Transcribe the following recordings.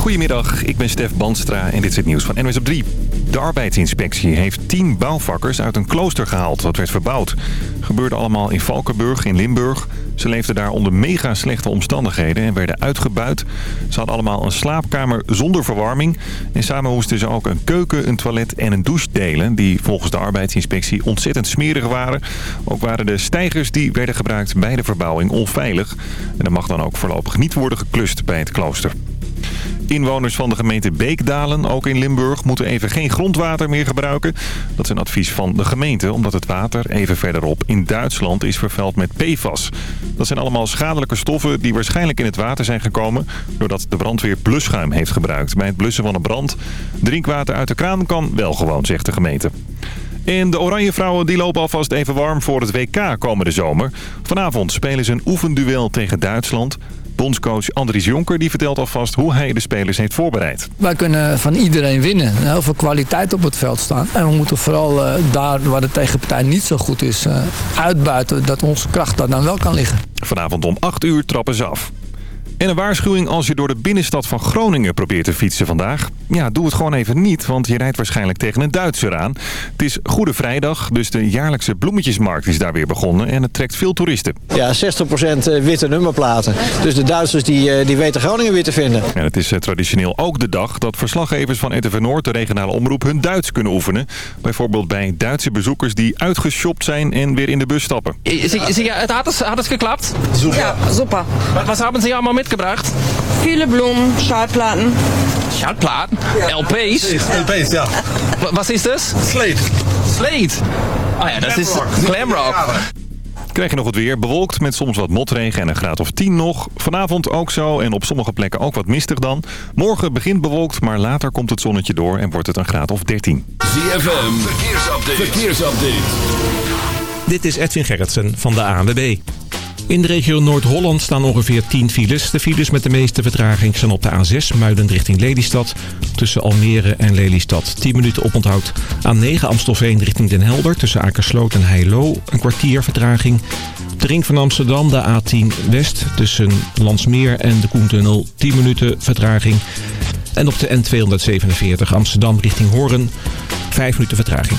Goedemiddag, ik ben Stef Banstra en dit is het nieuws van NWS op 3. De arbeidsinspectie heeft 10 bouwvakkers uit een klooster gehaald dat werd verbouwd. Gebeurde allemaal in Valkenburg in Limburg. Ze leefden daar onder mega slechte omstandigheden en werden uitgebuit. Ze hadden allemaal een slaapkamer zonder verwarming. En samen moesten ze ook een keuken, een toilet en een douche delen... die volgens de arbeidsinspectie ontzettend smerig waren. Ook waren de stijgers die werden gebruikt bij de verbouwing onveilig. En er mag dan ook voorlopig niet worden geklust bij het klooster. Inwoners van de gemeente Beekdalen, ook in Limburg, moeten even geen grondwater meer gebruiken. Dat is een advies van de gemeente, omdat het water even verderop in Duitsland is vervuild met PFAS. Dat zijn allemaal schadelijke stoffen die waarschijnlijk in het water zijn gekomen... doordat de brandweer blusschuim heeft gebruikt bij het blussen van een brand. Drinkwater uit de kraan kan wel gewoon, zegt de gemeente. En de Oranje Vrouwen die lopen alvast even warm voor het WK komende zomer. Vanavond spelen ze een oefenduel tegen Duitsland. Bondscoach Andries Jonker die vertelt alvast hoe hij de spelers heeft voorbereid. Wij kunnen van iedereen winnen. Heel veel kwaliteit op het veld staan. En we moeten vooral uh, daar waar de tegenpartij niet zo goed is... Uh, uitbuiten dat onze kracht daar dan wel kan liggen. Vanavond om 8 uur trappen ze af. En een waarschuwing als je door de binnenstad van Groningen probeert te fietsen vandaag. Ja, doe het gewoon even niet, want je rijdt waarschijnlijk tegen een Duitser aan. Het is Goede Vrijdag, dus de jaarlijkse bloemetjesmarkt is daar weer begonnen en het trekt veel toeristen. Ja, 60% witte nummerplaten. Dus de Duitsers die, die weten Groningen weer te vinden. En het is traditioneel ook de dag dat verslaggevers van RTV Noord, de regionale omroep, hun Duits kunnen oefenen. Bijvoorbeeld bij Duitse bezoekers die uitgeshopt zijn en weer in de bus stappen. Het had, het, had het geklapt? Super. Ja, super. Wat hebben ze allemaal mitgebracht? Viele Blumen, Schallplatten. Schallplatten? Ja. LP's? LP's, ja. Was is das? Slate. Slate? Ah ja, dat is glamrock. Krijg je nog het weer. Bewolkt met soms wat motregen en een graad of 10 nog. Vanavond ook zo en op sommige plekken ook wat mistig dan. Morgen begint bewolkt, maar later komt het zonnetje door en wordt het een graad of 13. ZFM, verkeersupdate. verkeersupdate. Dit is Edwin Gerritsen van de ANWB. In de regio Noord-Holland staan ongeveer 10 files. De files met de meeste vertraging zijn op de A6 Muiden richting Lelystad. Tussen Almere en Lelystad 10 minuten oponthoud. A9 Amstelveen richting Den Helder tussen Akersloot en Heilo. Een kwartier vertraging. De ring van Amsterdam, de A10 West tussen Landsmeer en de Koentunnel 10 minuten vertraging. En op de N247 Amsterdam richting Hoorn 5 minuten vertraging.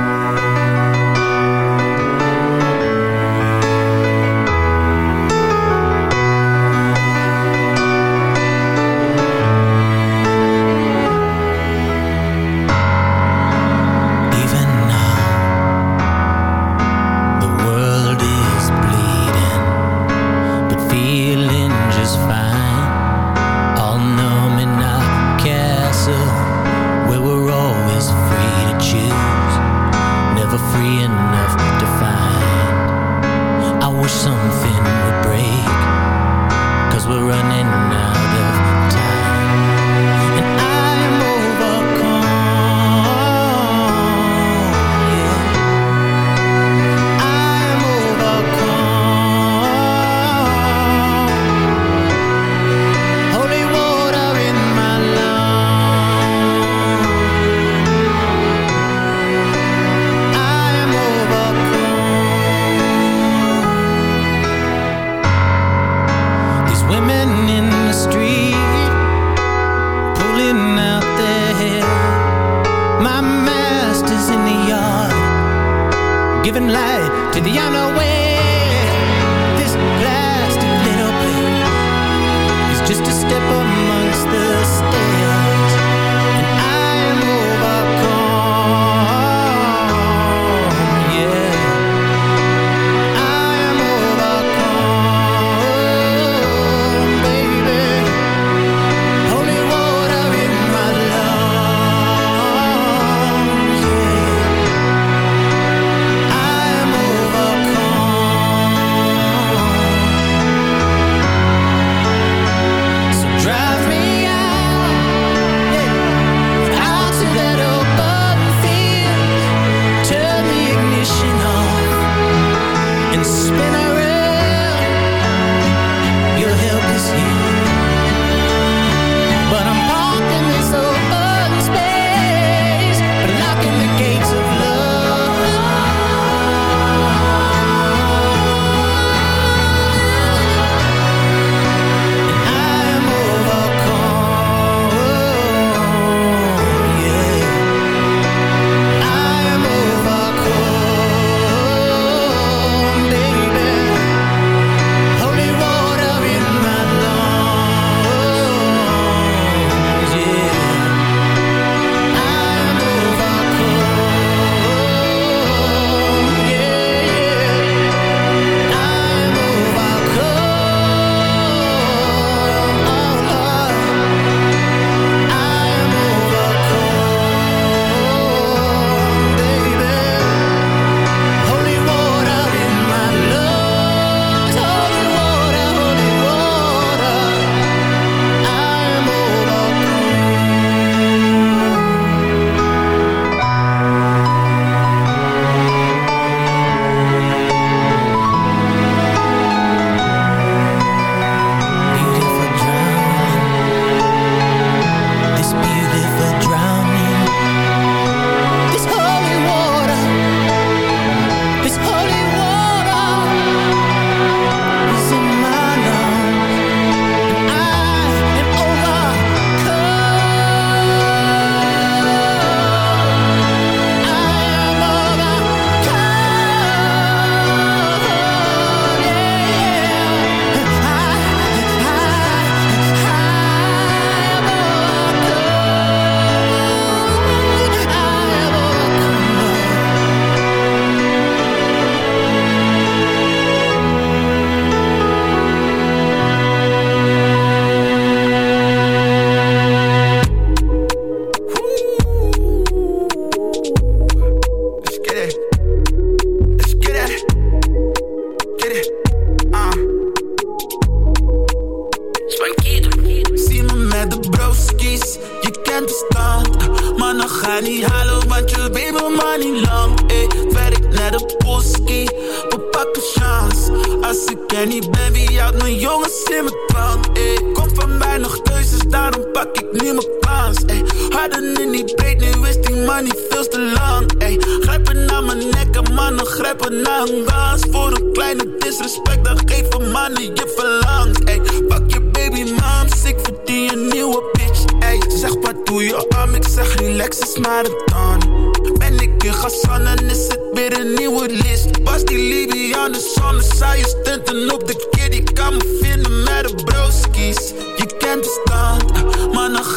Nu mijn kans. Ey, harder in die breed, nu is die money veel te lang. Ey, grijpen naar mijn nek en mannen grijpen naar een gas. Voor een kleine disrespect, dan geef een mannen je verlangt. Ey, pak je baby moms, ik verdien een nieuwe bitch. Ey, zeg wat doe je arm, ik zeg relax is maar een dan. Ben ik in Gassan, dan is het weer een nieuwe list. Was die Libby aan de zon, je stunten op de kid. Ik kan me vinden met de broskies. Je kent de dan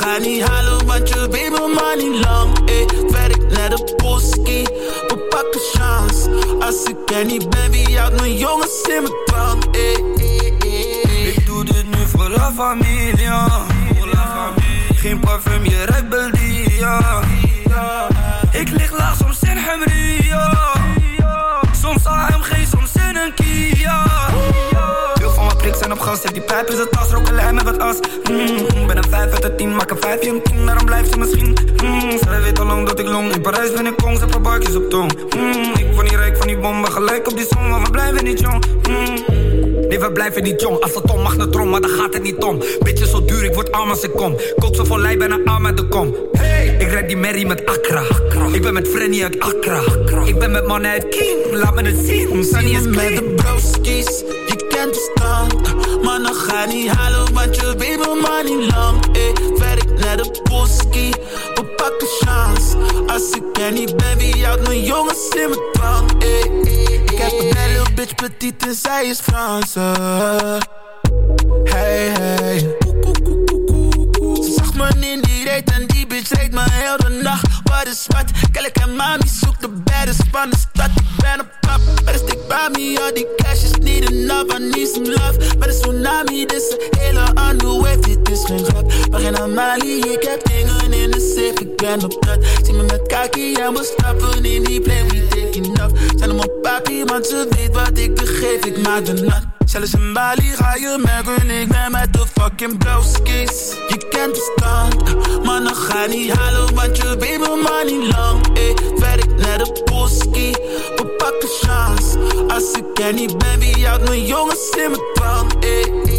ga niet halen, want je weet mijn money lang. Ey, werk naar de boski, we pakken chance. Als ik er niet ben, wie houdt mijn jongens in mijn klant? Ey. Ik doe dit nu voor la familia. Geen parfum, je ruikt Beldia. Ik lig laag soms in Hemria. Gas, zet die pijp in zijn tas, roken lijn met wat as. Mm, ben een 5 uit de 10, maak een 5 een 10, daarom blijft ze misschien. Mm, zij weet al lang dat ik long, in Parijs ben ik kong, ze paar barkjes op tong. Mm, ik van die rijk van die bommen, gelijk op die song, maar we blijven niet jong. Mm. Nee, we blijven niet jong. Als het om mag naar trom, maar dan gaat het niet om. Beetje zo duur, ik word arm als ik kom. Kook zo voor lijn, bijna arm uit de kom. Hey, ik red die Mary met Accra. Ik ben met Frenny uit Accra. Ik ben met mannen uit King, laat me het zien. Sunny is met clean. de broskies, je kent de stand. Mannen ga niet halen, want je weet mijn money lang. Ey, werk naar de boski, we pakken chance. Als ik er niet ben, wie houdt mijn jongens in mijn ey, ik heb een little bitch, petite en zij is Franse. Hey, hey. Ze zag me in die reet en die bitch reed me heel de nacht. Wat is wat? Kijk en mami zoekt de baddest van de stad. Ik ben een pap, maar stick bij me. All die cash is niet enough, I need some love. Met een tsunami, dit is een hele andere wave. Dit is geen grap, maar geen Amali. Ik heb dingen in de safe, ik ben op dat. Zie me met kaki en we stappen in die plane. We take enough. Zijn op papi, want ze weet wat ik begeef. Ik maak de nat. Zelfs in Bali ga je merken, ik ben met de fucking blauwskis. Je kent de stand, maar dan ga niet halen, want je weet mijn money lang. Ey, werk naar de boski, we pakken chance. Als ik er niet ben, wie houdt mijn jongens in mijn ey, ey.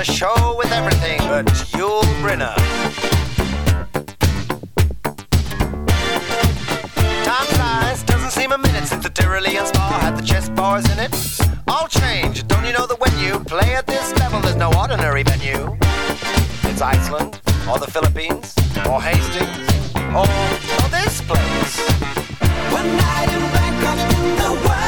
A show with everything but Yul Brynner. Time flies, doesn't seem a minute since the Tyrolean spa had the chess bars in it. All change, don't you know that when you play at this level, there's no ordinary venue? It's Iceland, or the Philippines, or Hastings, or, or this place. One night in Bangkok, the world's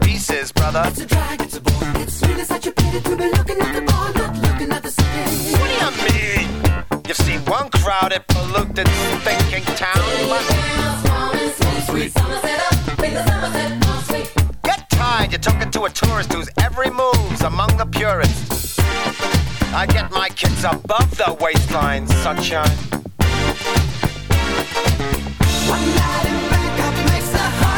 pieces, brother. It's a drag, it's a bore. It's really such a pity to be looking at the bar, not looking at the city. What do you mean? You've seen one crowded, polluted, thinking town. Get tired, you're talking to a tourist whose every move's among the purists. I get my kids above the waistline, sunshine. One night in Bangkok makes a hard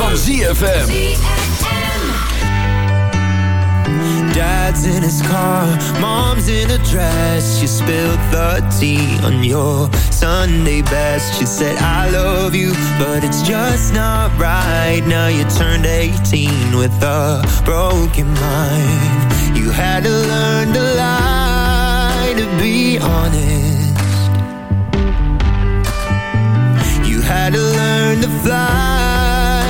van ZFM. Dad's in his car, mom's in a dress. You spilled the tea on your Sunday best. She said, I love you, but it's just not right. Now you turned 18 with a broken mind. You had to learn to lie to be honest. You had to learn to fly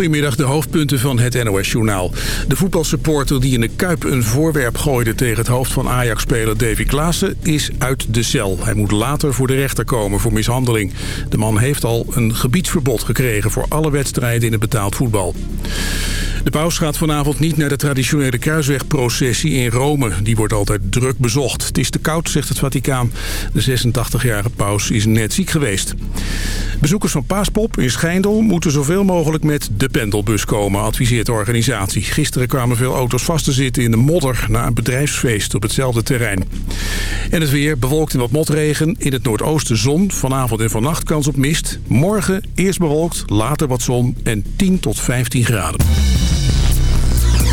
Goedemiddag, de hoofdpunten van het NOS-journaal. De voetbalsupporter die in de Kuip een voorwerp gooide tegen het hoofd van Ajax-speler Davy Klaassen is uit de cel. Hij moet later voor de rechter komen voor mishandeling. De man heeft al een gebiedsverbod gekregen voor alle wedstrijden in het betaald voetbal. De paus gaat vanavond niet naar de traditionele kruiswegprocessie in Rome. Die wordt altijd druk bezocht. Het is te koud, zegt het Vaticaan. De 86-jarige paus is net ziek geweest. Bezoekers van Paaspop in Schijndel moeten zoveel mogelijk met de pendelbus komen, adviseert de organisatie. Gisteren kwamen veel auto's vast te zitten in de modder na een bedrijfsfeest op hetzelfde terrein. En het weer bewolkt en wat motregen. In het noordoosten zon. Vanavond en vannacht kans op mist. Morgen eerst bewolkt, later wat zon en 10 tot 15 graden.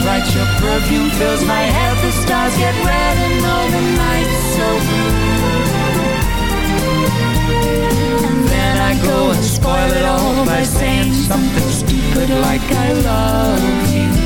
right, your perfume fills my head, the stars get red and all the nights so blue. And then I go and spoil it all by saying something stupid like I love you.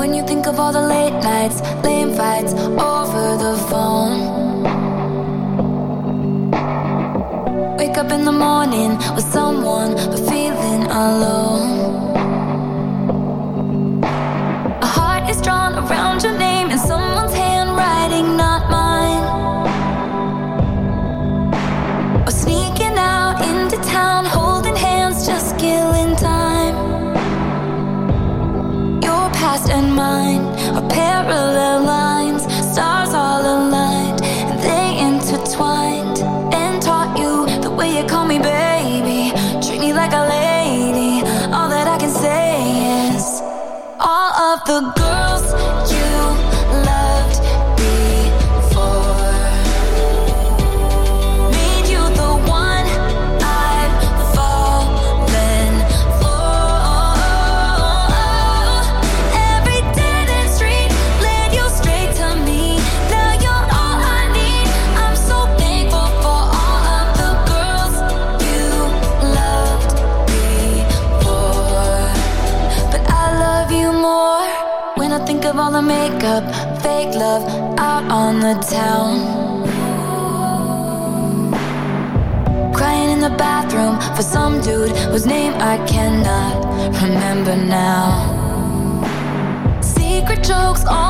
When you think of all the late nights, lame fights over the phone. Wake up in the morning with someone, but feeling alone. makeup, fake love out on the town. Crying in the bathroom for some dude whose name I cannot remember now. Secret jokes on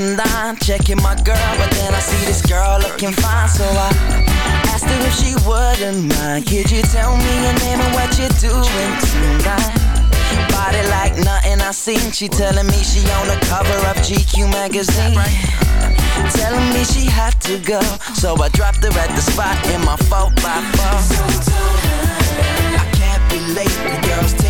Looking down, checking my girl, but then I see this girl looking fine, so I asked her if she wouldn't mind. Could you tell me your name and what you're doing tonight? Body like nothing I seen. She telling me she on the cover of GQ magazine. Telling me she had to go, so I dropped her at the spot in my 4 by 4 I can't be late, the girl's